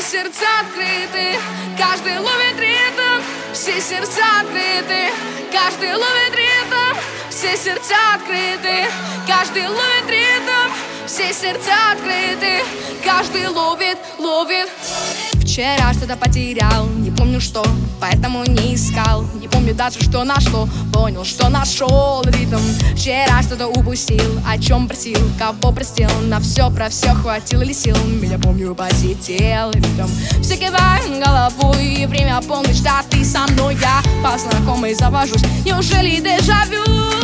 все сердца открыты, каждый ловит ритм, все сердца открыты, каждый ловит ритм, все сердца открыты, каждый ловит ритм, все сердца открыты, каждый ловит, ловит. Вчера что-то потерял, не помню что, поэтому не искал. Не помню даже что нашло, понял, что нашел ритм. Вчера что-то упустил, о чем просил, кого простил. На все про все хватило ли сил, меня помню посетил ритм. Все киваем головой, время полночь, да ты со мной. Я по знакомой завожусь, неужели дежавю?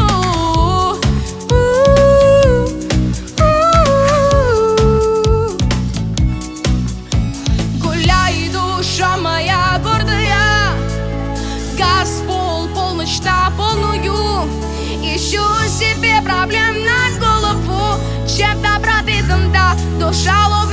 Проблем на голову Чем-то пропитан, да, душа ловит